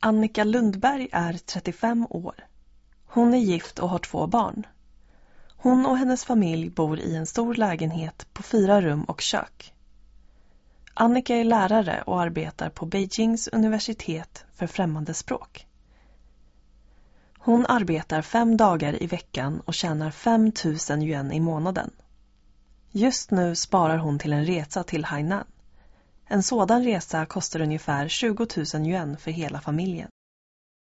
Annika Lundberg är 35 år. Hon är gift och har två barn. Hon och hennes familj bor i en stor lägenhet på fyra rum och kök. Annika är lärare och arbetar på Beijings universitet för främmande språk. Hon arbetar fem dagar i veckan och tjänar 5 000 yuan i månaden. Just nu sparar hon till en resa till Hainan. En sådan resa kostar ungefär 20 000 yuan för hela familjen.